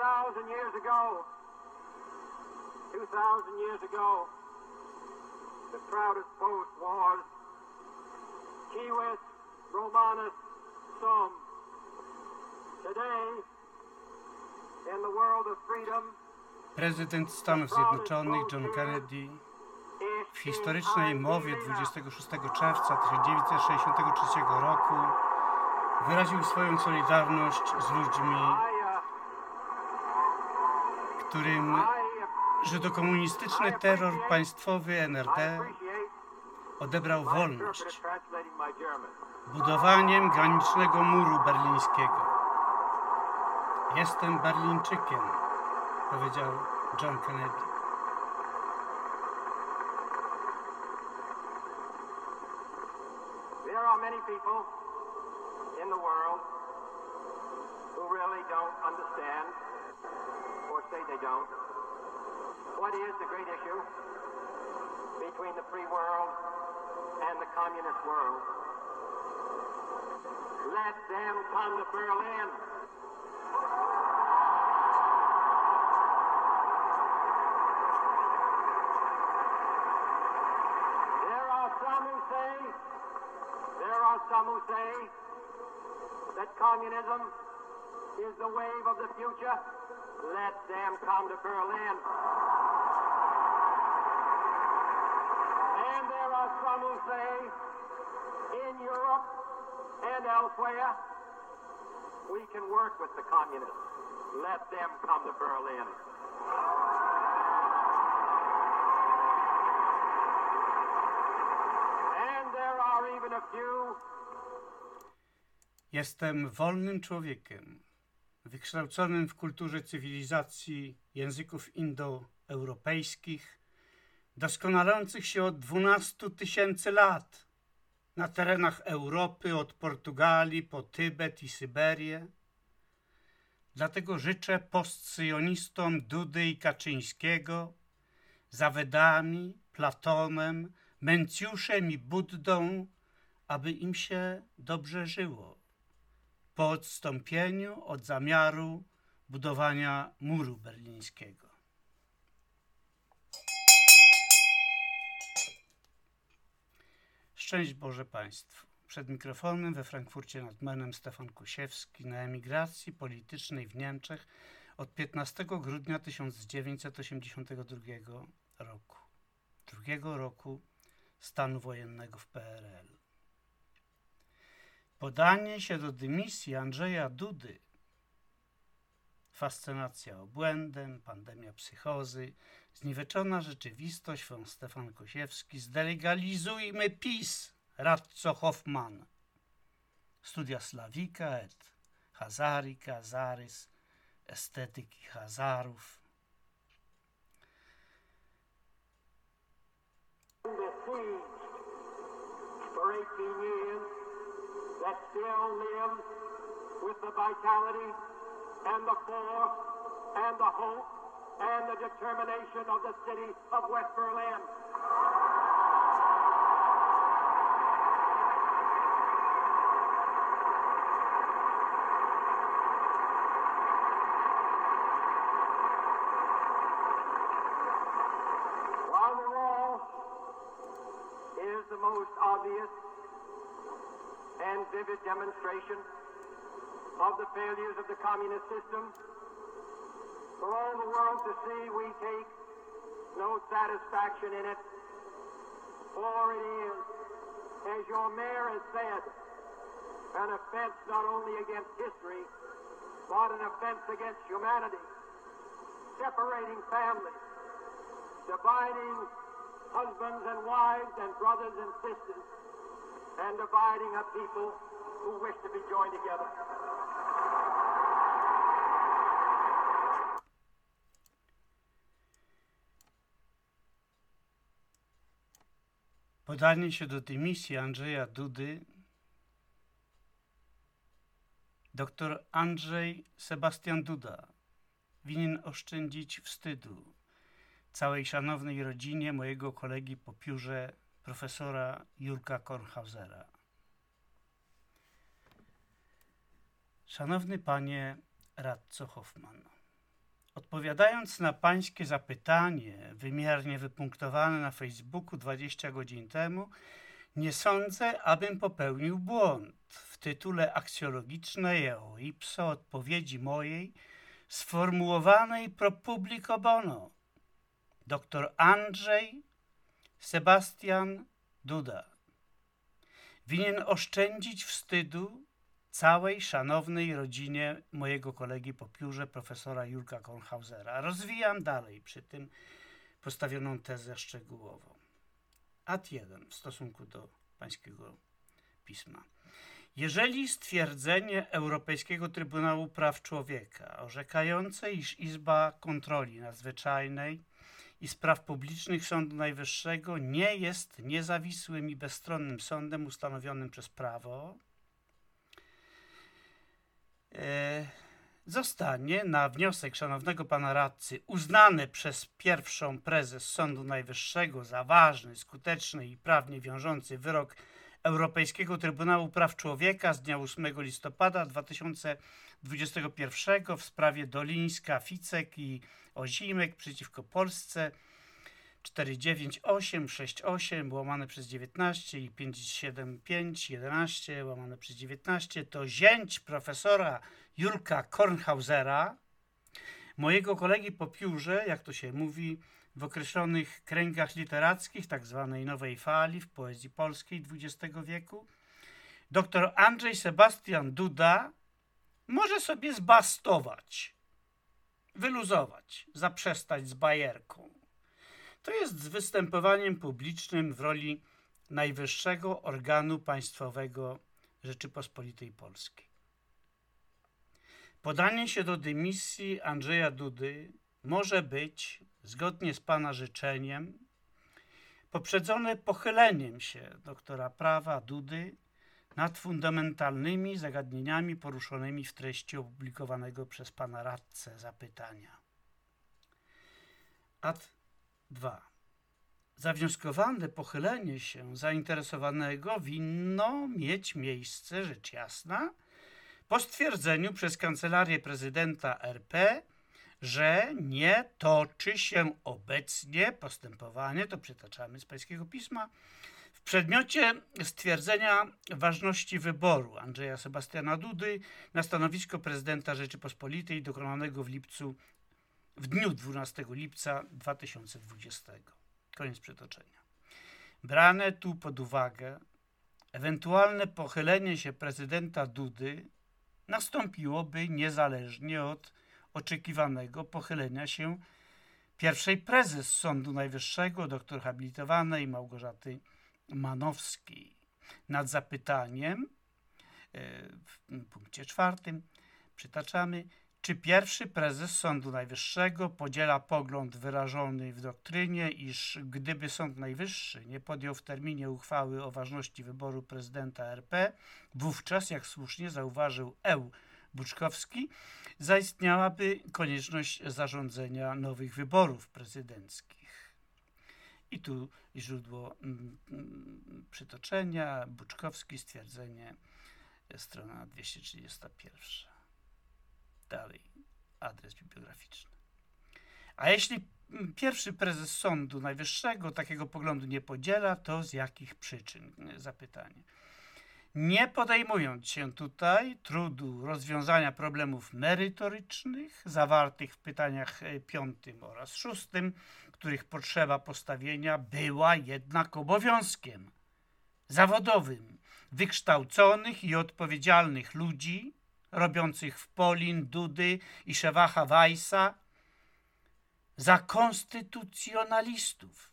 2,000 years ago, 2,000 years ago, the proudest boast was Civis Romanus Sum. Today, in the world of freedom, Prezydent Stanów Zjednoczonych John Kennedy w historycznej mowie 26 czerwca 1963 roku wyraził swoją solidarność z ludźmi, którym żydokomunistyczny terror państwowy NRD odebrał wolność budowaniem granicznego muru berlińskiego. Jestem Berlińczykiem, powiedział John Kennedy. People in the world who really don't understand, say they don't, what is the great issue between the free world and the communist world. Let them come to Berlin. There are some who say there are some who say that communism is the wave of the future. Let them come to Berlin. And there are some who say in Europe and elsewhere we can work with the communists. Let them come to Berlin. And there are even a few Jestem wolnym człowiekiem, wykształconym w kulturze cywilizacji języków indoeuropejskich, doskonalących się od 12 tysięcy lat na terenach Europy, od Portugalii po Tybet i Syberię. Dlatego życzę postsyjonistom Dudy i Kaczyńskiego, Zawedami, Platonem, Mencjuszem i Buddą, aby im się dobrze żyło po odstąpieniu od zamiaru budowania muru berlińskiego. Szczęść Boże Państwu. Przed mikrofonem we Frankfurcie nad Menem Stefan Kusiewski na emigracji politycznej w Niemczech od 15 grudnia 1982 roku. Drugiego roku stanu wojennego w PRL. Podanie się do dymisji Andrzeja Dudy, fascynacja obłędem, pandemia psychozy, zniweczona rzeczywistość, von Stefan Kosiewski, zdelegalizujmy PiS, radco Hoffman, studia Slawika et Hazarika, Zarys, estetyki Hazarów, that still lives with the vitality and the force and the hope and the determination of the city of West Berlin. While the wall is the most obvious and vivid demonstration of the failures of the communist system, for all the world to see, we take no satisfaction in it, for it is, as your mayor has said, an offense not only against history, but an offense against humanity, separating families, dividing husbands and wives and brothers and sisters, and dividing a people who wish to be joined together. Podanie się do dymisji Andrzeja Dudy Doktor Andrzej Sebastian Duda winien oszczędzić wstydu całej szanownej rodzinie mojego kolegi po piórze profesora Jurka Kornhausera. Szanowny panie radco Hoffman, Odpowiadając na pańskie zapytanie, wymiernie wypunktowane na Facebooku 20 godzin temu, nie sądzę, abym popełnił błąd. W tytule aksjologicznej eo ipso odpowiedzi mojej sformułowanej pro publico bono dr Andrzej Sebastian Duda winien oszczędzić wstydu całej szanownej rodzinie mojego kolegi po piórze, profesora Jurka Kornhausera. Rozwijam dalej przy tym postawioną tezę szczegółową. Ad 1 w stosunku do pańskiego pisma. Jeżeli stwierdzenie Europejskiego Trybunału Praw Człowieka orzekające, iż Izba Kontroli Nadzwyczajnej i Spraw Publicznych Sądu Najwyższego nie jest niezawisłym i bezstronnym sądem ustanowionym przez prawo, zostanie na wniosek szanownego pana radcy uznane przez pierwszą prezes Sądu Najwyższego za ważny, skuteczny i prawnie wiążący wyrok Europejskiego Trybunału Praw Człowieka z dnia 8 listopada 2021 w sprawie Dolińska, Ficek i Ozimek przeciwko Polsce 49868 łamane przez 19 i 57511 łamane przez 19 to zięć profesora Julka Kornhausera, mojego kolegi po piórze, jak to się mówi, w określonych kręgach literackich, tak zwanej nowej fali w poezji polskiej XX wieku, dr Andrzej Sebastian Duda może sobie zbastować, wyluzować, zaprzestać z bajerką. To jest z występowaniem publicznym w roli najwyższego organu państwowego Rzeczypospolitej Polskiej. Podanie się do dymisji Andrzeja Dudy może być, zgodnie z Pana życzeniem, poprzedzone pochyleniem się doktora prawa Dudy nad fundamentalnymi zagadnieniami poruszonymi w treści opublikowanego przez Pana radcę zapytania. Ad 2. Zawnioskowane pochylenie się zainteresowanego winno mieć miejsce, rzecz jasna, po stwierdzeniu przez Kancelarię Prezydenta RP, że nie toczy się obecnie postępowanie, to przytaczamy z pańskiego pisma, w przedmiocie stwierdzenia ważności wyboru Andrzeja Sebastiana Dudy na stanowisko prezydenta Rzeczypospolitej dokonanego w lipcu, w dniu 12 lipca 2020. Koniec przytoczenia. Brane tu pod uwagę ewentualne pochylenie się prezydenta Dudy nastąpiłoby niezależnie od oczekiwanego pochylenia się pierwszej prezes Sądu Najwyższego, doktor habilitowanej Małgorzaty Manowskiej. Nad zapytaniem e, w punkcie czwartym przytaczamy, czy pierwszy prezes Sądu Najwyższego podziela pogląd wyrażony w doktrynie, iż gdyby Sąd Najwyższy nie podjął w terminie uchwały o ważności wyboru prezydenta RP, wówczas, jak słusznie zauważył Eł Buczkowski, zaistniałaby konieczność zarządzenia nowych wyborów prezydenckich. I tu źródło mm, mm, przytoczenia, Buczkowski, stwierdzenie, strona 231. Dalej, adres bibliograficzny. A jeśli pierwszy prezes Sądu Najwyższego takiego poglądu nie podziela, to z jakich przyczyn? Zapytanie. Nie podejmując się tutaj trudu rozwiązania problemów merytorycznych zawartych w pytaniach e, piątym oraz szóstym, których potrzeba postawienia była jednak obowiązkiem zawodowym wykształconych i odpowiedzialnych ludzi, robiących w Polin, Dudy i Szewacha Weissa za konstytucjonalistów.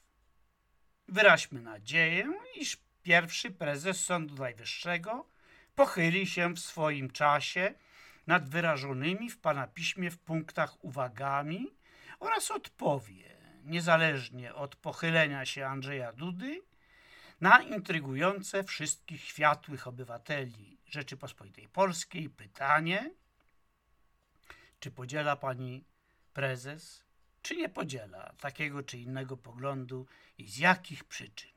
Wyraźmy nadzieję, iż pierwszy prezes Sądu Najwyższego pochyli się w swoim czasie nad wyrażonymi w Pana piśmie w punktach uwagami oraz odpowie, niezależnie od pochylenia się Andrzeja Dudy, na intrygujące wszystkich światłych obywateli Rzeczypospolitej Polskiej. Pytanie, czy podziela pani prezes, czy nie podziela takiego czy innego poglądu i z jakich przyczyn.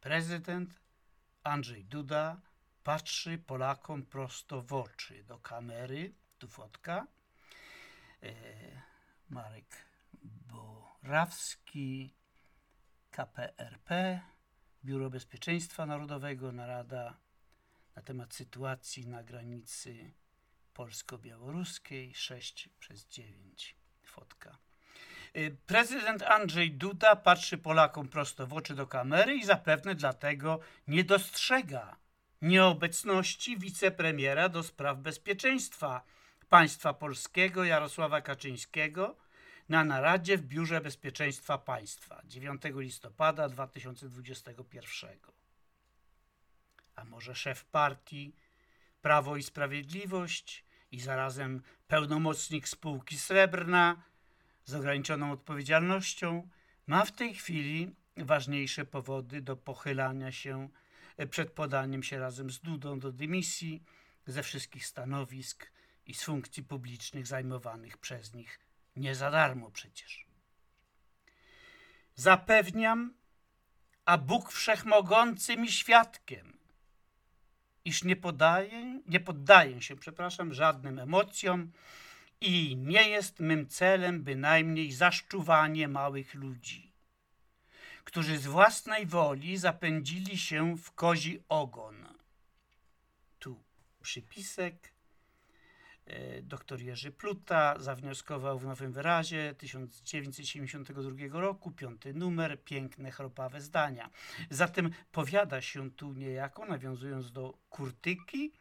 Prezydent Andrzej Duda patrzy Polakom prosto w oczy. Do kamery, tu fotka, Marek Borawski, KPRP, Biuro Bezpieczeństwa Narodowego, narada na temat sytuacji na granicy polsko-białoruskiej 6 przez 9 fotka. Y, prezydent Andrzej Duda patrzy Polakom prosto w oczy do kamery i zapewne dlatego nie dostrzega nieobecności wicepremiera do spraw bezpieczeństwa państwa polskiego Jarosława Kaczyńskiego na naradzie w Biurze Bezpieczeństwa Państwa 9 listopada 2021. A może szef partii Prawo i Sprawiedliwość i zarazem pełnomocnik spółki Srebrna z ograniczoną odpowiedzialnością ma w tej chwili ważniejsze powody do pochylania się przed podaniem się razem z Dudą do dymisji ze wszystkich stanowisk i z funkcji publicznych zajmowanych przez nich nie za darmo przecież. Zapewniam, a Bóg Wszechmogący mi świadkiem, iż nie podaję, nie poddaję się, przepraszam, żadnym emocjom i nie jest mym celem bynajmniej zaszczuwanie małych ludzi, którzy z własnej woli zapędzili się w kozi ogon. Tu przypisek E, dr Jerzy Pluta zawnioskował w Nowym Wyrazie 1972 roku, piąty numer, piękne, chropawe zdania. Zatem powiada się tu niejako, nawiązując do kurtyki,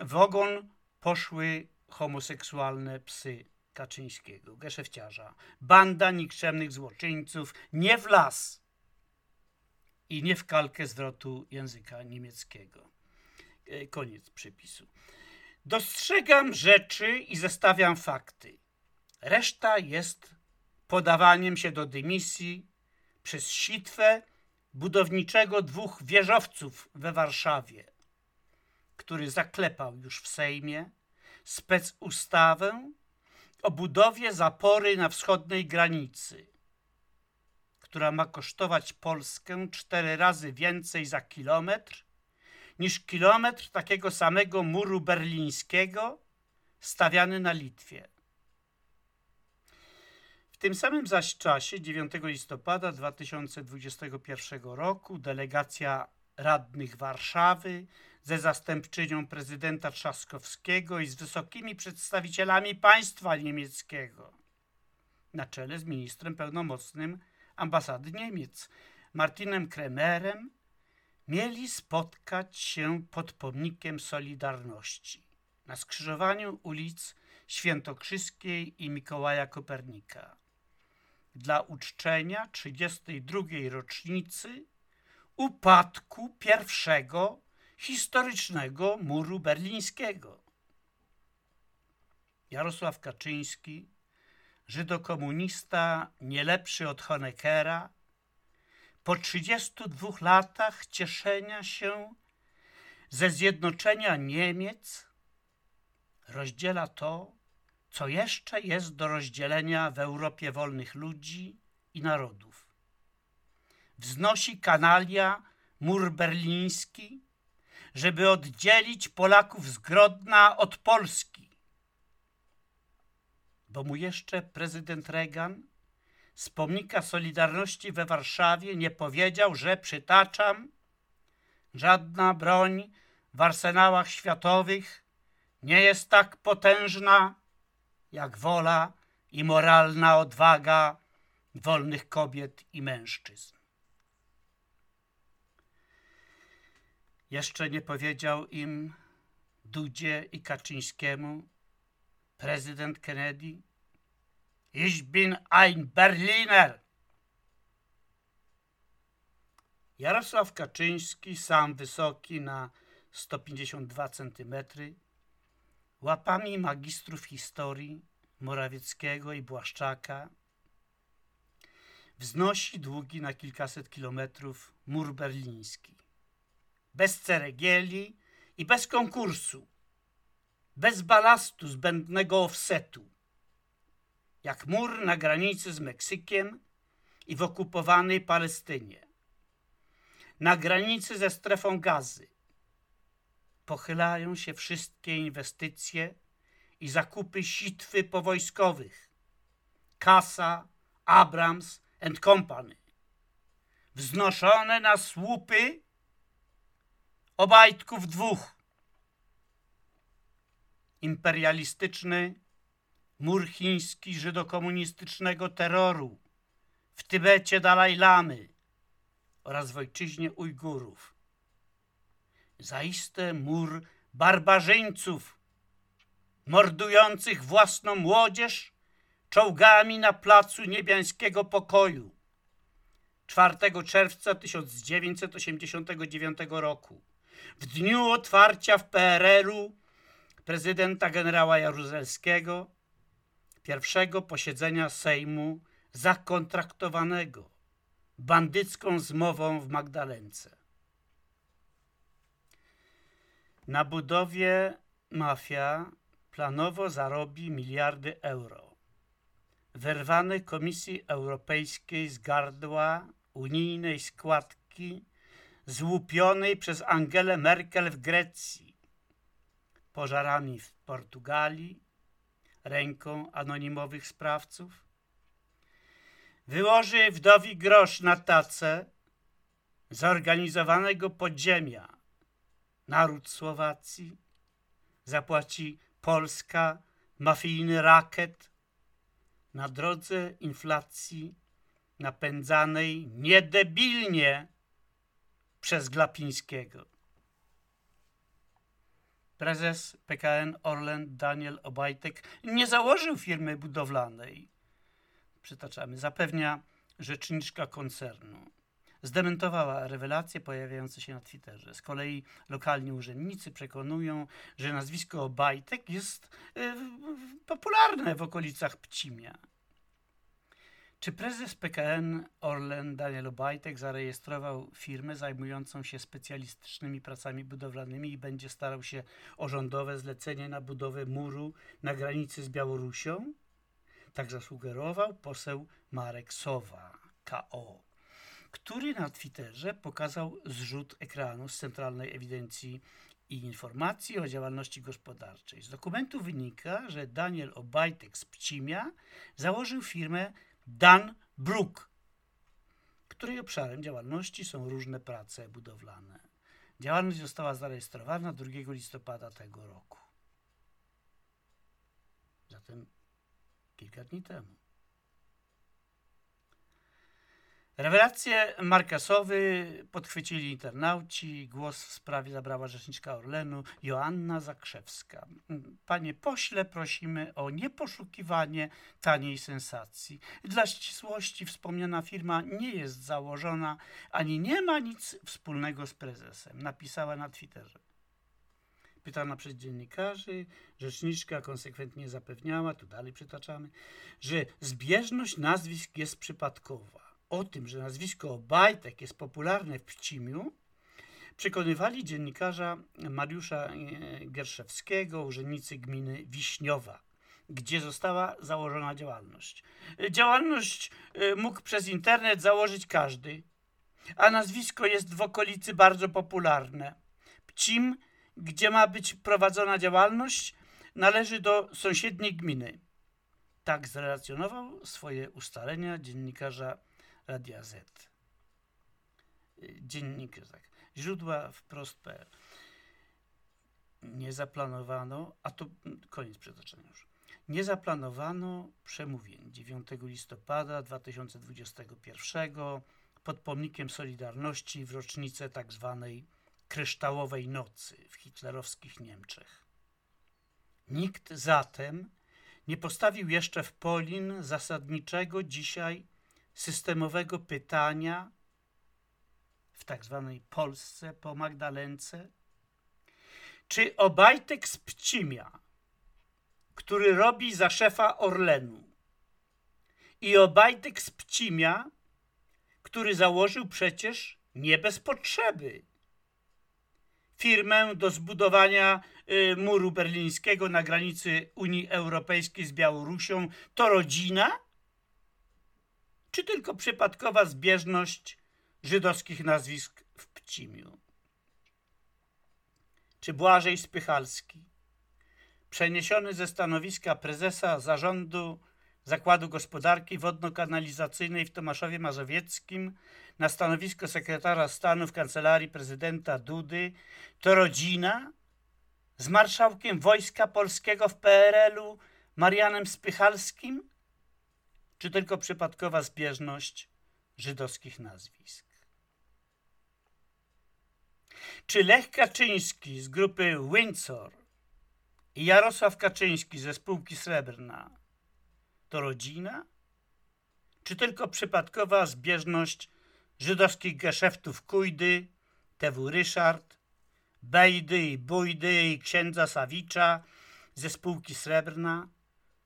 w ogon poszły homoseksualne psy Kaczyńskiego, geszefciarza. Banda nikczemnych złoczyńców nie w las i nie w kalkę zwrotu języka niemieckiego. E, koniec przypisu. Dostrzegam rzeczy i zestawiam fakty. Reszta jest podawaniem się do dymisji przez sitwę budowniczego dwóch wieżowców we Warszawie, który zaklepał już w Sejmie specustawę o budowie zapory na wschodniej granicy, która ma kosztować Polskę cztery razy więcej za kilometr niż kilometr takiego samego muru berlińskiego stawiany na Litwie. W tym samym zaś czasie, 9 listopada 2021 roku, delegacja radnych Warszawy ze zastępczynią prezydenta Trzaskowskiego i z wysokimi przedstawicielami państwa niemieckiego, na czele z ministrem pełnomocnym ambasady Niemiec, Martinem Kremerem, mieli spotkać się pod pomnikiem Solidarności na skrzyżowaniu ulic Świętokrzyskiej i Mikołaja Kopernika dla uczczenia 32. rocznicy upadku pierwszego historycznego muru berlińskiego. Jarosław Kaczyński, żydokomunista nie lepszy od Honeckera, po 32 latach cieszenia się ze zjednoczenia Niemiec rozdziela to, co jeszcze jest do rozdzielenia w Europie wolnych ludzi i narodów. Wznosi kanalia mur berliński, żeby oddzielić Polaków z Grodna od Polski. Bo mu jeszcze prezydent Reagan z pomnika Solidarności we Warszawie nie powiedział, że przytaczam, żadna broń w arsenałach światowych nie jest tak potężna jak wola i moralna odwaga wolnych kobiet i mężczyzn. Jeszcze nie powiedział im Dudzie i Kaczyńskiemu prezydent Kennedy, Ich bin ein Berliner. Jarosław Kaczyński, sam wysoki na 152 cm, łapami magistrów historii Morawieckiego i Błaszczaka, wznosi długi na kilkaset kilometrów mur berliński. Bez ceregieli i bez konkursu, bez balastu zbędnego offsetu jak mur na granicy z Meksykiem i w okupowanej Palestynie, na granicy ze strefą gazy. Pochylają się wszystkie inwestycje i zakupy sitwy powojskowych. Kasa, Abrams and Company. Wznoszone na słupy obajtków dwóch. Imperialistyczny mur chiński żydokomunistycznego terroru w Tybecie Dalaj Lamy oraz w ojczyźnie Ujgurów. Zaiste mur barbarzyńców mordujących własną młodzież czołgami na placu niebiańskiego pokoju 4 czerwca 1989 roku. W dniu otwarcia w PRL-u prezydenta generała Jaruzelskiego pierwszego posiedzenia Sejmu zakontraktowanego bandycką zmową w Magdalence. Na budowie mafia planowo zarobi miliardy euro. Wyrwany Komisji Europejskiej z gardła unijnej składki złupionej przez Angelę Merkel w Grecji, pożarami w Portugalii, ręką anonimowych sprawców, wyłoży wdowi grosz na tacę zorganizowanego podziemia. Naród Słowacji zapłaci Polska mafijny rakiet na drodze inflacji napędzanej niedebilnie przez Glapińskiego. Prezes PKN Orlen Daniel Obajtek nie założył firmy budowlanej. Przytaczamy, zapewnia rzeczniczka koncernu. Zdementowała rewelacje pojawiające się na Twitterze. Z kolei lokalni urzędnicy przekonują, że nazwisko Obajtek jest y, popularne w okolicach Pcimia. Czy prezes PKN Orlen Daniel Obajtek zarejestrował firmę zajmującą się specjalistycznymi pracami budowlanymi i będzie starał się o rządowe zlecenie na budowę muru na granicy z Białorusią? Tak zasugerował poseł Marek Sowa, KO, który na Twitterze pokazał zrzut ekranu z Centralnej Ewidencji i Informacji o Działalności Gospodarczej. Z dokumentu wynika, że Daniel Obajtek z Pcimia założył firmę Dan Brook, której obszarem działalności są różne prace budowlane. Działalność została zarejestrowana 2 listopada tego roku. Zatem kilka dni temu. Rewelacje Markasowy podchwycili internauci. Głos w sprawie zabrała rzeczniczka Orlenu Joanna Zakrzewska. Panie pośle, prosimy o nieposzukiwanie taniej sensacji. Dla ścisłości wspomniana firma nie jest założona ani nie ma nic wspólnego z prezesem. Napisała na Twitterze. Pytana przez dziennikarzy, rzeczniczka konsekwentnie zapewniała, tu dalej przytaczamy, że zbieżność nazwisk jest przypadkowa o tym, że nazwisko Obajtek jest popularne w Pcimiu, przekonywali dziennikarza Mariusza e, Gerszewskiego, urzędnicy gminy Wiśniowa, gdzie została założona działalność. Działalność e, mógł przez internet założyć każdy, a nazwisko jest w okolicy bardzo popularne. Pcim, gdzie ma być prowadzona działalność, należy do sąsiedniej gminy. Tak zrelacjonował swoje ustalenia dziennikarza Radia Z. Dziennik, tak. Źródła wprost.pl. Nie zaplanowano, a to koniec przytoczenia już. Nie zaplanowano przemówień 9 listopada 2021 pod pomnikiem Solidarności w rocznicę. Tak kryształowej nocy w hitlerowskich Niemczech. Nikt zatem nie postawił jeszcze w Polin zasadniczego dzisiaj systemowego pytania w tak zwanej Polsce po Magdalence, czy Obajtek z Pcimia, który robi za szefa Orlenu i Obajtek z Pcimia, który założył przecież nie bez potrzeby firmę do zbudowania y, muru berlińskiego na granicy Unii Europejskiej z Białorusią, to rodzina? Czy tylko przypadkowa zbieżność żydowskich nazwisk w Pcimiu? Czy Błażej Spychalski, przeniesiony ze stanowiska prezesa zarządu Zakładu Gospodarki Wodno-Kanalizacyjnej w Tomaszowie Mazowieckim na stanowisko sekretarza stanu w kancelarii prezydenta Dudy, to rodzina z marszałkiem Wojska Polskiego w PRL-u Marianem Spychalskim? Czy tylko przypadkowa zbieżność żydowskich nazwisk? Czy Lech Kaczyński z grupy Windsor i Jarosław Kaczyński ze spółki Srebrna to rodzina? Czy tylko przypadkowa zbieżność żydowskich geszeftów Kujdy, TW Ryszard, Bejdy i Bujdy i księdza Sawicza ze spółki Srebrna,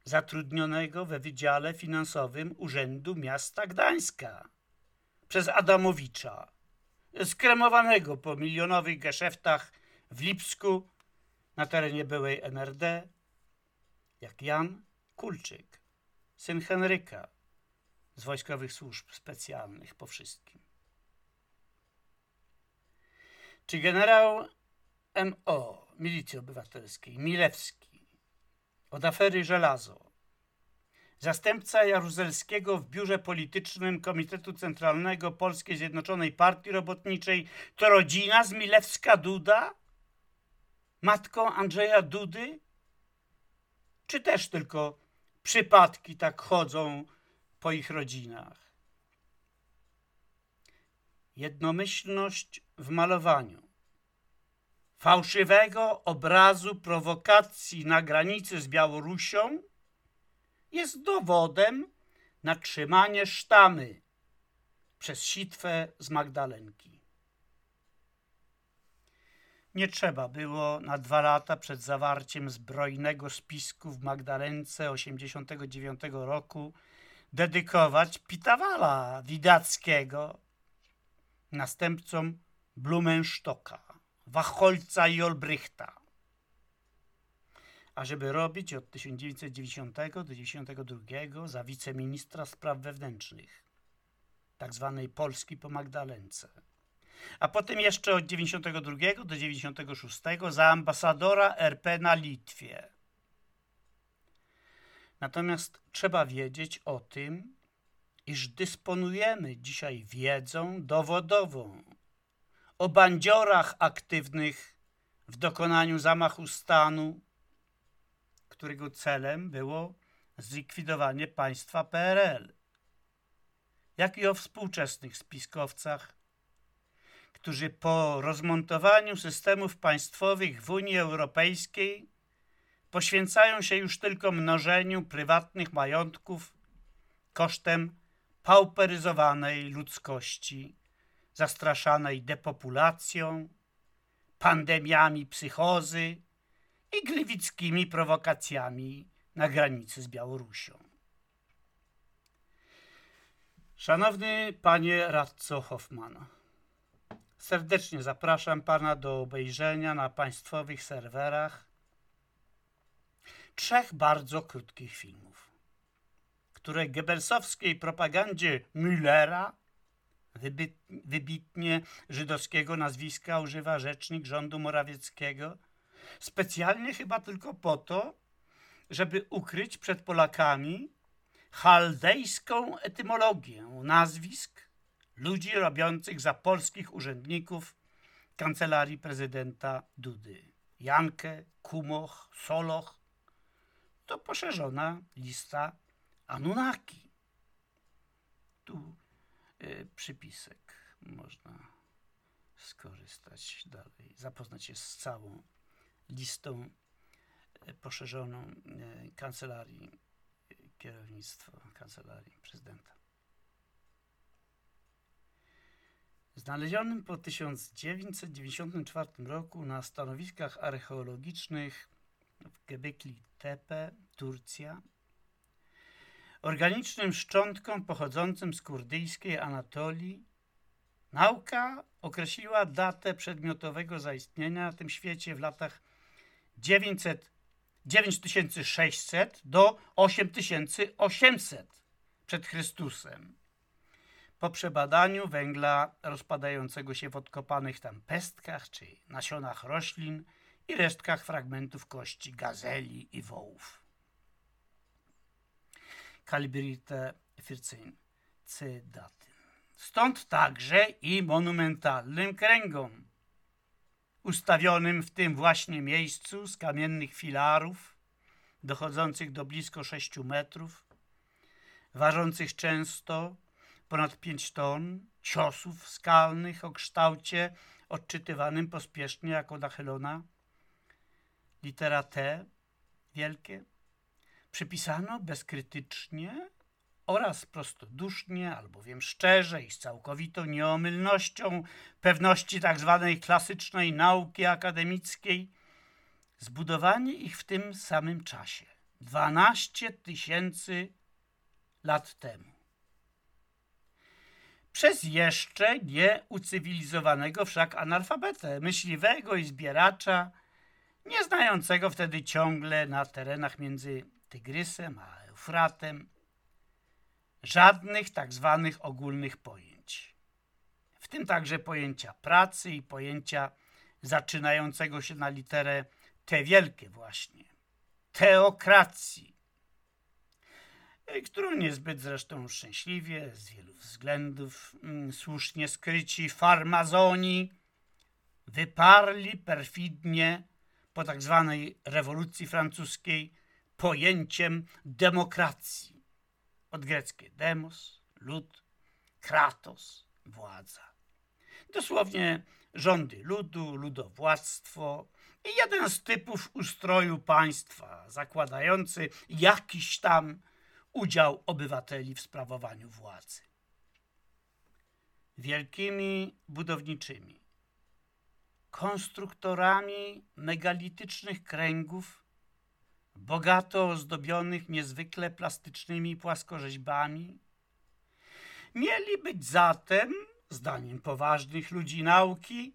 zatrudnionego we Wydziale Finansowym Urzędu Miasta Gdańska przez Adamowicza, skremowanego po milionowych geszeftach w Lipsku na terenie byłej NRD, jak Jan Kulczyk, syn Henryka z wojskowych służb specjalnych po wszystkim. Czy generał MO Milicji Obywatelskiej Milewski od afery Żelazo, zastępca Jaruzelskiego w biurze politycznym Komitetu Centralnego Polskiej Zjednoczonej Partii Robotniczej to rodzina z Milewska-Duda? Matką Andrzeja Dudy? Czy też tylko przypadki tak chodzą po ich rodzinach? Jednomyślność w malowaniu fałszywego obrazu prowokacji na granicy z Białorusią jest dowodem na trzymanie sztamy przez sitwę z Magdalenki. Nie trzeba było na dwa lata przed zawarciem zbrojnego spisku w Magdalence 89 roku dedykować Pitawala Widackiego następcom Blumenstocka, Wacholca i Olbrychta. A żeby robić od 1990 do 1992 za wiceministra spraw wewnętrznych, tak zwanej Polski po Magdalence. A potem jeszcze od 1992 do 1996 za ambasadora RP na Litwie. Natomiast trzeba wiedzieć o tym, iż dysponujemy dzisiaj wiedzą dowodową o bandziorach aktywnych w dokonaniu zamachu stanu, którego celem było zlikwidowanie państwa PRL, jak i o współczesnych spiskowcach, którzy po rozmontowaniu systemów państwowych w Unii Europejskiej poświęcają się już tylko mnożeniu prywatnych majątków kosztem pauperyzowanej ludzkości, zastraszanej depopulacją, pandemiami psychozy i gliwickimi prowokacjami na granicy z Białorusią. Szanowny panie radco Hoffman, serdecznie zapraszam pana do obejrzenia na państwowych serwerach trzech bardzo krótkich filmów, które gebelsowskiej propagandzie Müllera, wybitnie żydowskiego nazwiska używa rzecznik rządu Morawieckiego, specjalnie chyba tylko po to, żeby ukryć przed Polakami chaldejską etymologię nazwisk ludzi robiących za polskich urzędników kancelarii prezydenta Dudy. Jankę, Kumoch, Soloch to poszerzona lista Anunnaki. Tu przypisek można skorzystać dalej, zapoznać się z całą listą e, poszerzoną e, kancelarii, kierownictwa kancelarii prezydenta. Znalezionym po 1994 roku na stanowiskach archeologicznych w Gebekli Tepe, Turcja, organicznym szczątkom pochodzącym z kurdyjskiej Anatolii, nauka określiła datę przedmiotowego zaistnienia na tym świecie w latach 900, 9600 do 8800 przed Chrystusem. Po przebadaniu węgla rozpadającego się w odkopanych tam pestkach czy nasionach roślin i resztkach fragmentów kości gazeli i wołów. Kalibrite 14 cytaty. Stąd także i monumentalnym kręgom, ustawionym w tym właśnie miejscu z kamiennych filarów, dochodzących do blisko 6 metrów, ważących często ponad 5 ton, ciosów skalnych o kształcie odczytywanym pospiesznie jako nachylona litera T wielkie, przypisano bezkrytycznie oraz prostodusznie, albowiem szczerze i z całkowitą nieomylnością pewności tzw. Tak klasycznej nauki akademickiej, zbudowanie ich w tym samym czasie, 12 tysięcy lat temu. Przez jeszcze nie ucywilizowanego wszak analfabetę, myśliwego i zbieracza, nie znającego wtedy ciągle na terenach między Tygrysem a Eufratem. Żadnych tak zwanych ogólnych pojęć. W tym także pojęcia pracy i pojęcia zaczynającego się na literę te wielkie właśnie, teokracji, którą niezbyt zresztą szczęśliwie, z wielu względów mm, słusznie skryci farmazoni, wyparli perfidnie po tak zwanej rewolucji francuskiej pojęciem demokracji. Od greckie demos, lud, kratos, władza. Dosłownie rządy ludu, ludowładztwo i jeden z typów ustroju państwa, zakładający jakiś tam udział obywateli w sprawowaniu władzy. Wielkimi budowniczymi, konstruktorami megalitycznych kręgów, bogato ozdobionych niezwykle plastycznymi płaskorzeźbami, mieli być zatem, zdaniem poważnych ludzi nauki,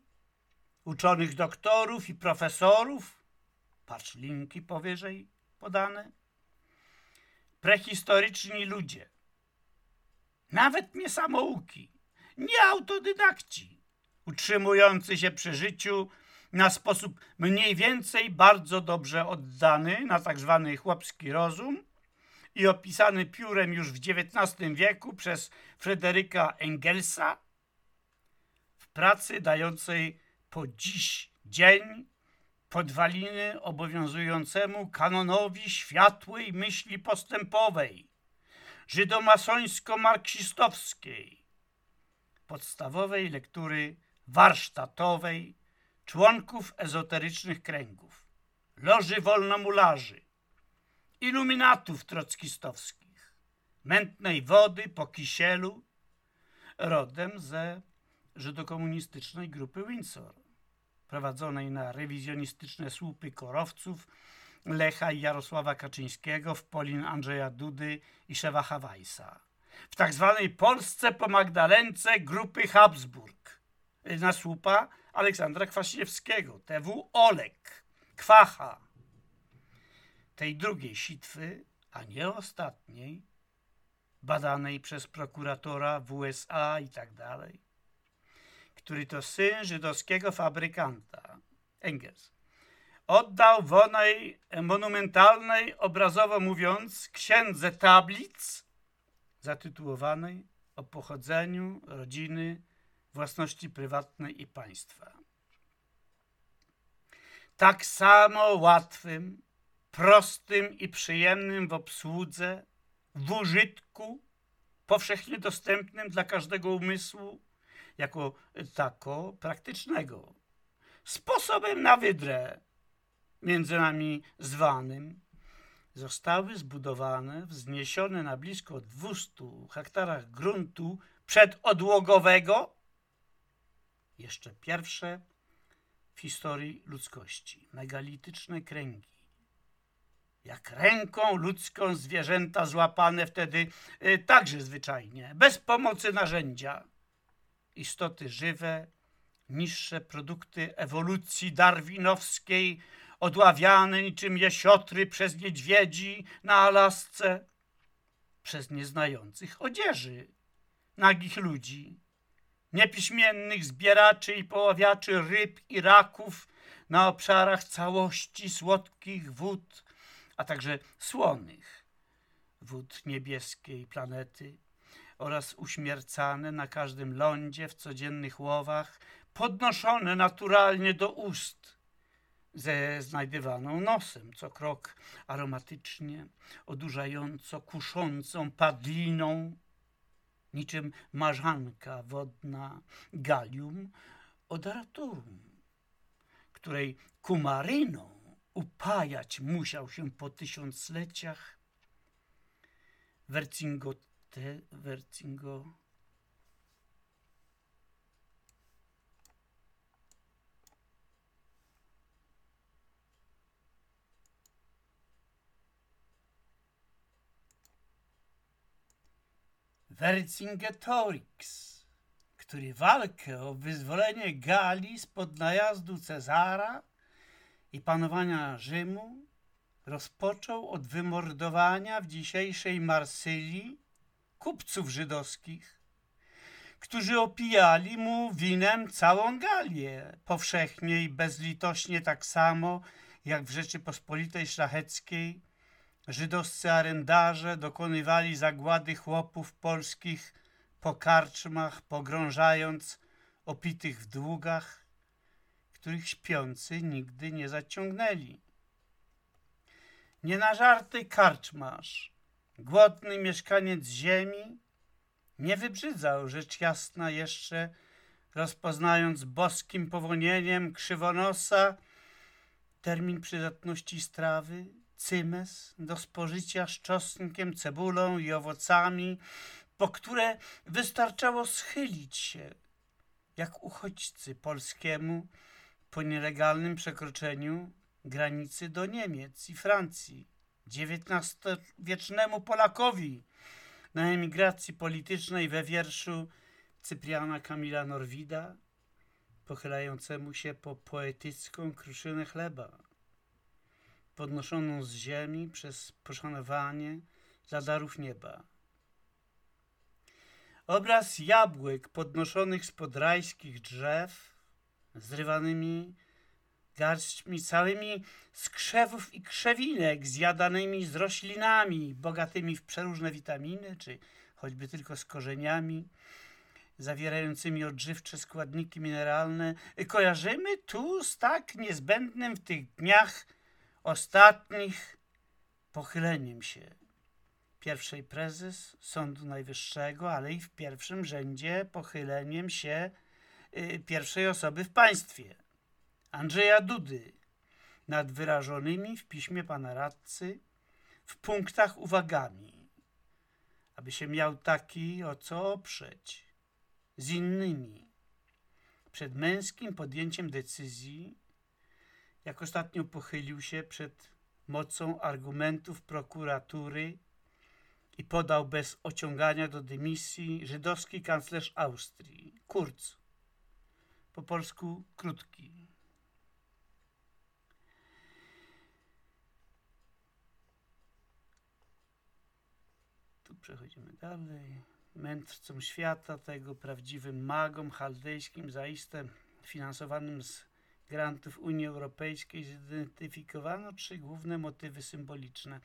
uczonych doktorów i profesorów, patrz linki powyżej podane, prehistoryczni ludzie, nawet nie samouki, nie autodydakci, utrzymujący się przy życiu na sposób mniej więcej bardzo dobrze oddany na tak zwany chłopski rozum i opisany piórem już w XIX wieku przez Fryderyka Engelsa w pracy dającej po dziś dzień podwaliny obowiązującemu kanonowi światłej myśli postępowej, żydomasońsko-marksistowskiej, podstawowej lektury warsztatowej członków ezoterycznych kręgów, loży wolnomularzy, iluminatów trockistowskich, mętnej wody po kisielu, rodem ze żydokomunistycznej grupy Windsor prowadzonej na rewizjonistyczne słupy korowców Lecha i Jarosława Kaczyńskiego, w Polin Andrzeja Dudy i Szewa Hawajsa. W tak zwanej Polsce po Magdalence grupy Habsburg. Na słupa Aleksandra Kwaśniewskiego, TW Olek, Kwacha. Tej drugiej sitwy, a nie ostatniej, badanej przez prokuratora w USA i tak dalej który to syn żydowskiego fabrykanta, Engels, oddał w onej monumentalnej, obrazowo mówiąc, księdze tablic zatytułowanej o pochodzeniu rodziny, własności prywatnej i państwa. Tak samo łatwym, prostym i przyjemnym w obsłudze, w użytku, powszechnie dostępnym dla każdego umysłu, jako tako praktycznego. Sposobem na wydrę, między nami zwanym, zostały zbudowane, wzniesione na blisko 200 hektarach gruntu przedodłogowego, jeszcze pierwsze w historii ludzkości, megalityczne kręgi. Jak ręką ludzką zwierzęta złapane wtedy y, także zwyczajnie, bez pomocy narzędzia. Istoty żywe, niższe produkty ewolucji darwinowskiej, odławiane niczym jesiotry przez niedźwiedzi na Alasce, przez nieznających odzieży, nagich ludzi, niepiśmiennych zbieraczy i poławiaczy ryb i raków na obszarach całości słodkich wód, a także słonych wód niebieskiej planety oraz uśmiercane na każdym lądzie w codziennych łowach, podnoszone naturalnie do ust ze znajdywaną nosem, co krok aromatycznie, odurzająco, kuszącą padliną, niczym marzanka wodna galium odaraturum, której kumaryną upajać musiał się po tysiącleciach Wercingote, Wercingo, Vercingetorix, który walkę o wyzwolenie Galii spod najazdu Cezara i panowania Rzymu rozpoczął od wymordowania w dzisiejszej Marsylii kupców żydowskich, którzy opijali mu winem całą Galię, powszechnie i bezlitośnie tak samo jak w Rzeczypospolitej Szlacheckiej żydowscy arendarze dokonywali zagłady chłopów polskich po karczmach, pogrążając opitych w długach, których śpiący nigdy nie zaciągnęli. Nie na żarty karczmarz, głodny mieszkaniec ziemi, nie wybrzydzał rzecz jasna jeszcze, rozpoznając boskim powonieniem krzywonosa termin przydatności strawy, cymes do spożycia z czosnkiem, cebulą i owocami, po które wystarczało schylić się, jak uchodźcy polskiemu po nielegalnym przekroczeniu granicy do Niemiec i Francji, XIX-wiecznemu Polakowi na emigracji politycznej we wierszu Cypriana Kamila Norwida, pochylającemu się po poetycką kruszynę chleba podnoszoną z ziemi przez poszanowanie dla darów nieba. Obraz jabłek podnoszonych spod rajskich drzew, zrywanymi garśćmi całymi z krzewów i krzewinek, zjadanymi z roślinami, bogatymi w przeróżne witaminy, czy choćby tylko z korzeniami, zawierającymi odżywcze składniki mineralne, kojarzymy tu z tak niezbędnym w tych dniach ostatnich pochyleniem się. Pierwszej prezes Sądu Najwyższego, ale i w pierwszym rzędzie pochyleniem się y, pierwszej osoby w państwie, Andrzeja Dudy, nad wyrażonymi w piśmie pana radcy w punktach uwagami, aby się miał taki o co oprzeć. Z innymi. Przed męskim podjęciem decyzji jak ostatnio pochylił się przed mocą argumentów prokuratury i podał bez ociągania do dymisji żydowski kanclerz Austrii, Kurz, po polsku krótki. Tu przechodzimy dalej. Mędrcom świata, tego prawdziwym magom chaldejskim, zaiste finansowanym z grantów Unii Europejskiej zidentyfikowano trzy główne motywy symboliczne.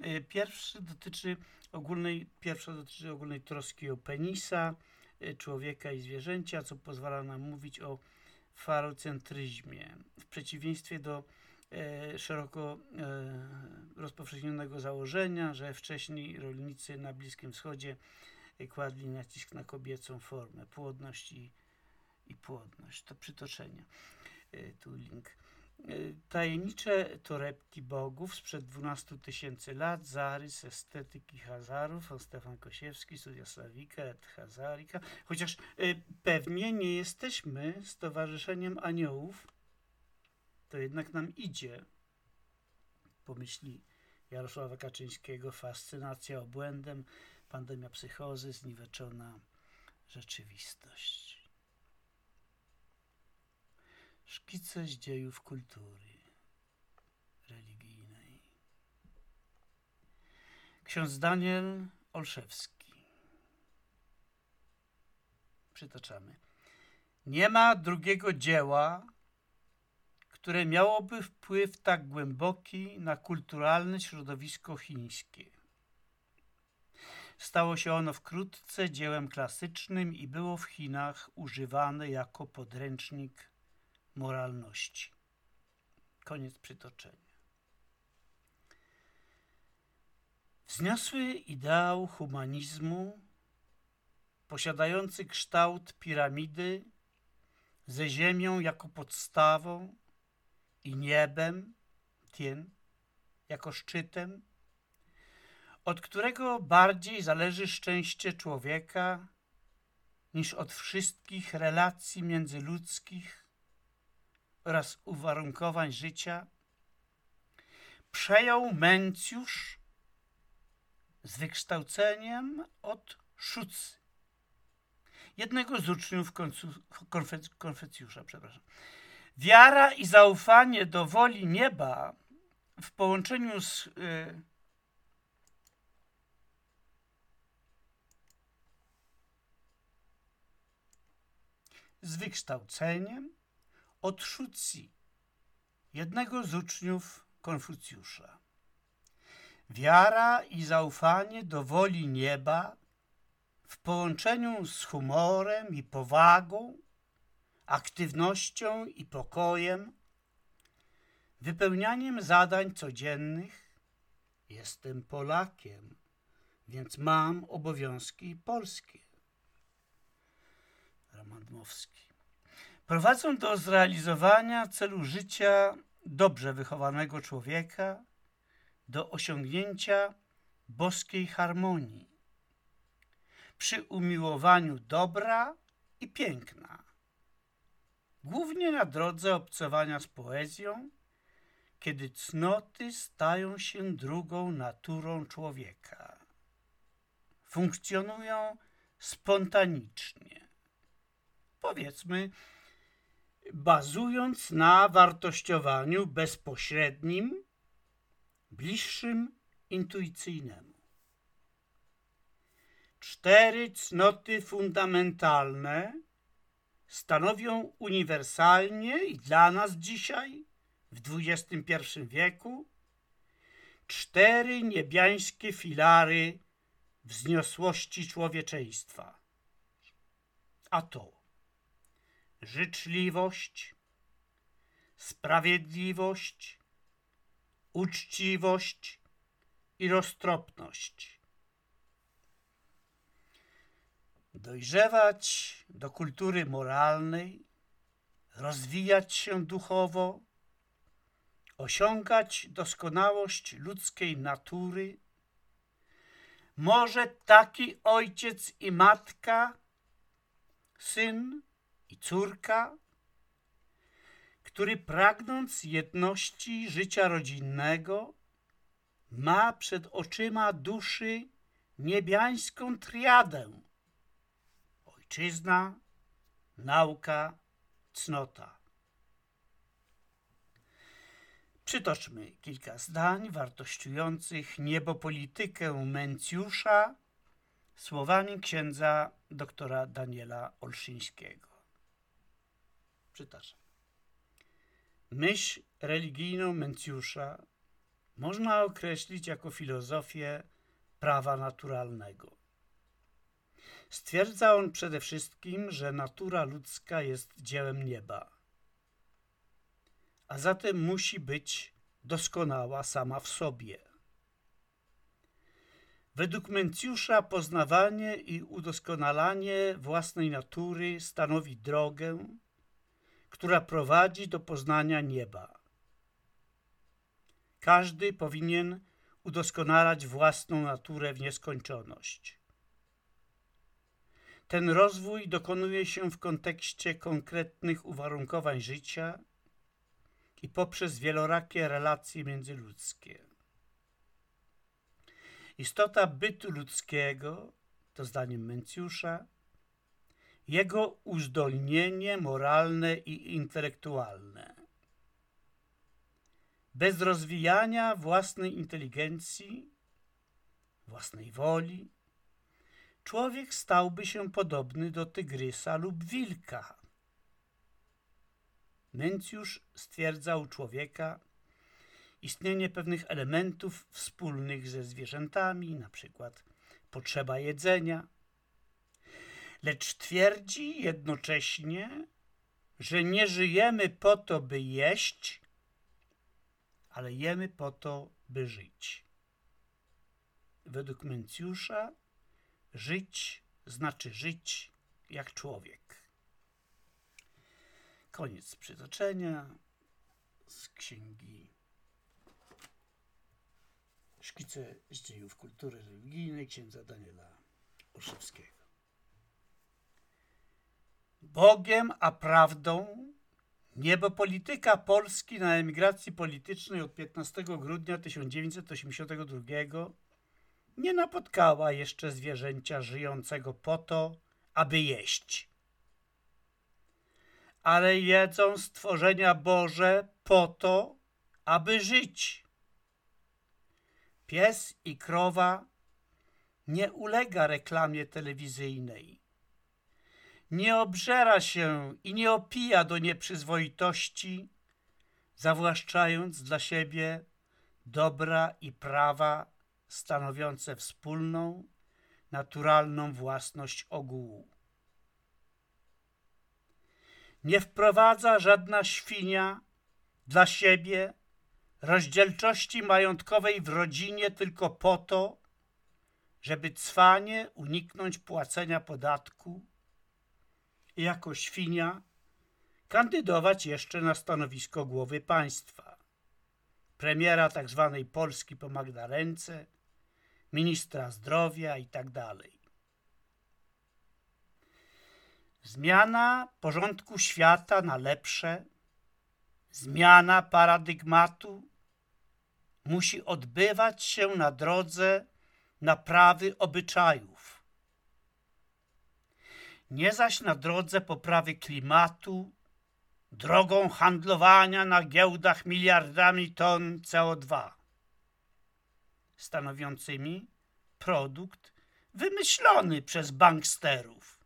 E, pierwszy dotyczy ogólnej, pierwsza dotyczy ogólnej troski o penisa, e, człowieka i zwierzęcia, co pozwala nam mówić o farocentryzmie. W przeciwieństwie do e, szeroko e, rozpowszechnionego założenia, że wcześniej rolnicy na Bliskim Wschodzie kładli nacisk na kobiecą formę, płodność i, i płodność. To przytoczenie. E, tu link. E, tajemnicze torebki bogów sprzed 12 tysięcy lat, zarys estetyki Hazarów, o Stefan Kosiewski, studia Slawika, et Hazarika. Chociaż e, pewnie nie jesteśmy stowarzyszeniem aniołów, to jednak nam idzie, pomyśli Jarosława Kaczyńskiego, fascynacja obłędem, pandemia psychozy, zniweczona rzeczywistość. Szkice z dziejów kultury religijnej. Ksiądz Daniel Olszewski. Przytaczamy. Nie ma drugiego dzieła, które miałoby wpływ tak głęboki na kulturalne środowisko chińskie. Stało się ono wkrótce dziełem klasycznym i było w Chinach używane jako podręcznik moralności. Koniec przytoczenia. Wzniosły ideał humanizmu, posiadający kształt piramidy, ze ziemią jako podstawą i niebem, tien, jako szczytem, od którego bardziej zależy szczęście człowieka niż od wszystkich relacji międzyludzkich oraz uwarunkowań życia, przejął Mencjusz z wykształceniem od Szucy, jednego z uczniów konfe, Konfecjusza. Przepraszam. Wiara i zaufanie do woli nieba w połączeniu z y, z wykształceniem od jednego z uczniów Konfucjusza. Wiara i zaufanie do woli nieba w połączeniu z humorem i powagą, aktywnością i pokojem, wypełnianiem zadań codziennych, jestem Polakiem, więc mam obowiązki polskie. Ramadmowski. Prowadzą do zrealizowania celu życia dobrze wychowanego człowieka, do osiągnięcia boskiej harmonii przy umiłowaniu dobra i piękna, głównie na drodze obcowania z poezją, kiedy cnoty stają się drugą naturą człowieka. Funkcjonują spontanicznie. Powiedzmy, bazując na wartościowaniu bezpośrednim, bliższym intuicyjnemu. Cztery cnoty fundamentalne stanowią uniwersalnie i dla nas dzisiaj, w XXI wieku, cztery niebiańskie filary wzniosłości człowieczeństwa. A to życzliwość, sprawiedliwość, uczciwość i roztropność. Dojrzewać do kultury moralnej, rozwijać się duchowo, osiągać doskonałość ludzkiej natury, może taki ojciec i matka, syn i córka, który pragnąc jedności życia rodzinnego, ma przed oczyma duszy niebiańską triadę ojczyzna, nauka, cnota. Przytoczmy kilka zdań wartościujących niebopolitykę Mencjusza słowami księdza doktora Daniela Olszyńskiego. Przytaczam. Myśl religijną Mencjusza można określić jako filozofię prawa naturalnego. Stwierdza on przede wszystkim, że natura ludzka jest dziełem nieba, a zatem musi być doskonała sama w sobie. Według Mencjusza poznawanie i udoskonalanie własnej natury stanowi drogę, która prowadzi do poznania nieba. Każdy powinien udoskonalać własną naturę w nieskończoność. Ten rozwój dokonuje się w kontekście konkretnych uwarunkowań życia i poprzez wielorakie relacje międzyludzkie. Istota bytu ludzkiego, to zdaniem Mencjusza, jego uzdolnienie moralne i intelektualne. Bez rozwijania własnej inteligencji, własnej woli, człowiek stałby się podobny do tygrysa lub wilka. Mencjusz stwierdza u człowieka istnienie pewnych elementów wspólnych ze zwierzętami, na przykład potrzeba jedzenia, lecz twierdzi jednocześnie, że nie żyjemy po to, by jeść, ale jemy po to, by żyć. Według Mencjusza żyć znaczy żyć jak człowiek. Koniec przytoczenia z księgi Szkice z dziejów kultury religijnej księdza Daniela Olszewskiego. Bogiem a prawdą niebo polityka Polski na emigracji politycznej od 15 grudnia 1982 nie napotkała jeszcze zwierzęcia żyjącego po to, aby jeść. Ale jedzą stworzenia Boże po to, aby żyć. Pies i krowa nie ulega reklamie telewizyjnej. Nie obżera się i nie opija do nieprzyzwoitości, zawłaszczając dla siebie dobra i prawa stanowiące wspólną, naturalną własność ogółu. Nie wprowadza żadna świnia dla siebie rozdzielczości majątkowej w rodzinie tylko po to, żeby cwanie uniknąć płacenia podatku jako świnia kandydować jeszcze na stanowisko głowy państwa, premiera tzw. Tak Polski po Magdalence, ministra zdrowia itd. Tak Zmiana porządku świata na lepsze, zmiana paradygmatu musi odbywać się na drodze naprawy obyczajów. Nie zaś na drodze poprawy klimatu, drogą handlowania na giełdach miliardami ton CO2 stanowiącymi produkt wymyślony przez banksterów.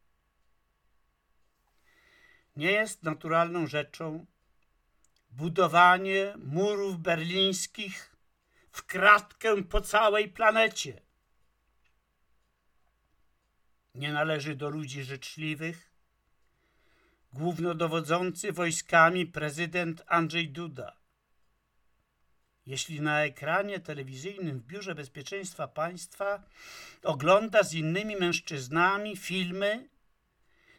Nie jest naturalną rzeczą budowanie murów berlińskich w kratkę po całej planecie. Nie należy do ludzi życzliwych. Głównodowodzący wojskami prezydent Andrzej Duda. Jeśli na ekranie telewizyjnym w Biurze Bezpieczeństwa Państwa ogląda z innymi mężczyznami filmy,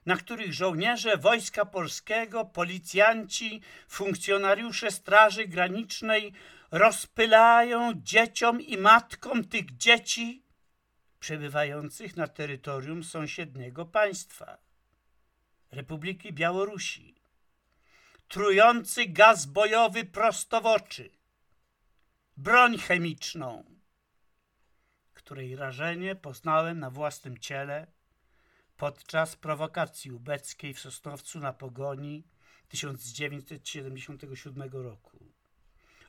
na których żołnierze Wojska Polskiego, policjanci, funkcjonariusze Straży Granicznej rozpylają dzieciom i matkom tych dzieci przebywających na terytorium sąsiedniego państwa, Republiki Białorusi. Trujący gaz bojowy prosto w oczy – broń chemiczną, której rażenie poznałem na własnym ciele podczas prowokacji ubeckiej w Sosnowcu na Pogoni 1977 roku.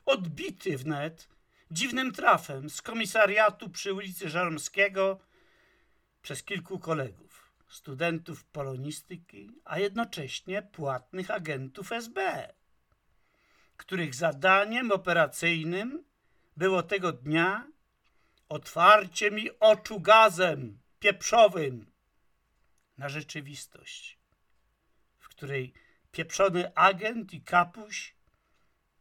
Odbity wnet dziwnym trafem z komisariatu przy ulicy Żaromskiego przez kilku kolegów, studentów polonistyki, a jednocześnie płatnych agentów SB, których zadaniem operacyjnym było tego dnia otwarcie mi oczu gazem pieprzowym na rzeczywistość, w której pieprzony agent i kapuś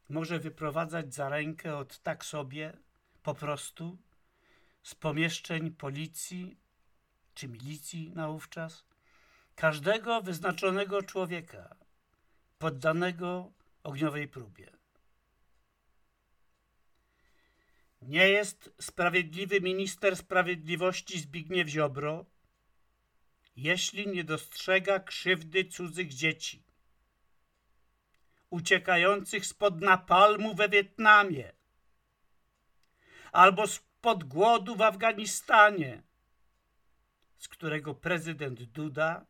może wyprowadzać za rękę od tak sobie po prostu z pomieszczeń policji czy milicji naówczas każdego wyznaczonego człowieka poddanego ogniowej próbie. Nie jest sprawiedliwy minister sprawiedliwości Zbigniew Ziobro, jeśli nie dostrzega krzywdy cudzych dzieci, uciekających spod napalmu we Wietnamie albo spod głodu w Afganistanie, z którego prezydent Duda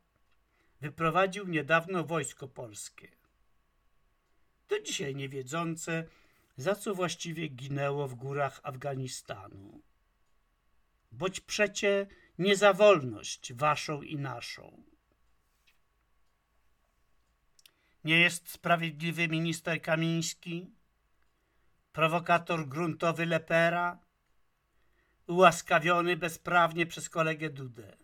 wyprowadził niedawno wojsko polskie. Do dzisiaj niewiedzące, za co właściwie ginęło w górach Afganistanu. Boć przecie nie za wolność waszą i naszą. Nie jest sprawiedliwy minister Kamiński, prowokator gruntowy Lepera, ułaskawiony bezprawnie przez kolegę Dudę.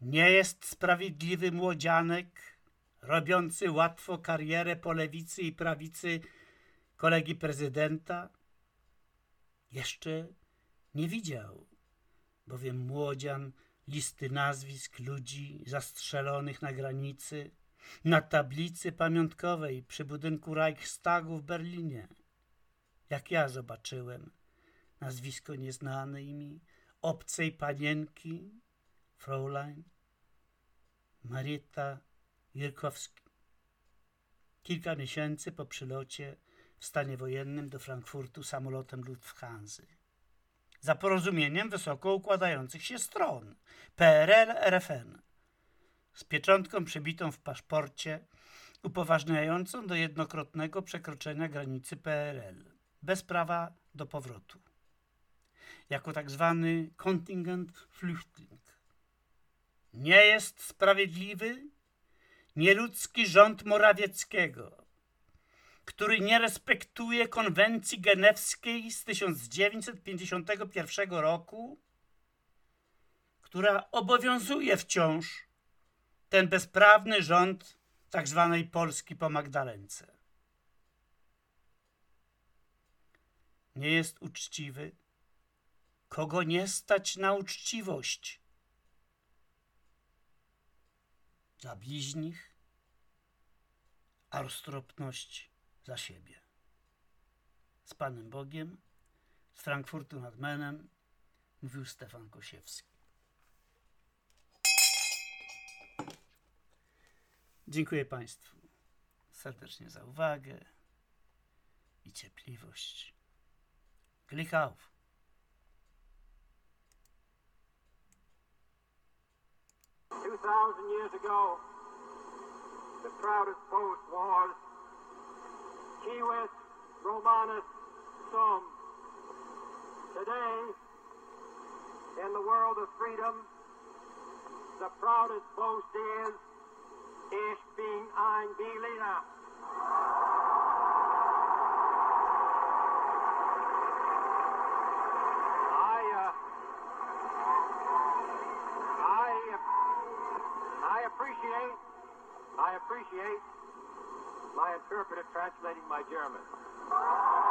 Nie jest sprawiedliwy młodzianek, robiący łatwo karierę po lewicy i prawicy kolegi prezydenta? Jeszcze nie widział, bowiem młodzian listy nazwisk ludzi zastrzelonych na granicy, na tablicy pamiątkowej przy budynku Reichstagu w Berlinie. Jak ja zobaczyłem nazwisko nieznanej mi obcej panienki, Fräulein Marietta Jirkowski. Kilka miesięcy po przylocie w stanie wojennym do Frankfurtu samolotem Lufthansa. Za porozumieniem wysoko układających się stron PRL-RFN z pieczątką przybitą w paszporcie upoważniającą do jednokrotnego przekroczenia granicy PRL bez prawa do powrotu. Jako tak zwany kontingent flüchtling. Nie jest sprawiedliwy nieludzki rząd Morawieckiego, który nie respektuje konwencji genewskiej z 1951 roku, która obowiązuje wciąż ten bezprawny rząd tak zwanej Polski po Magdalence. Nie jest uczciwy, kogo nie stać na uczciwość. Za bliźnich, a za siebie. Z Panem Bogiem, z Frankfurtu nad Menem, mówił Stefan Kosiewski. Dziękuję Państwu serdecznie za uwagę i cierpliwość. Glück auf! Two thousand years ago, the proudest boast was Civis Romanus Sum. Today, in the world of freedom, the proudest boast is Ich bin ein Berliner. I, uh, I, I appreciate, I appreciate my interpreter translating my German.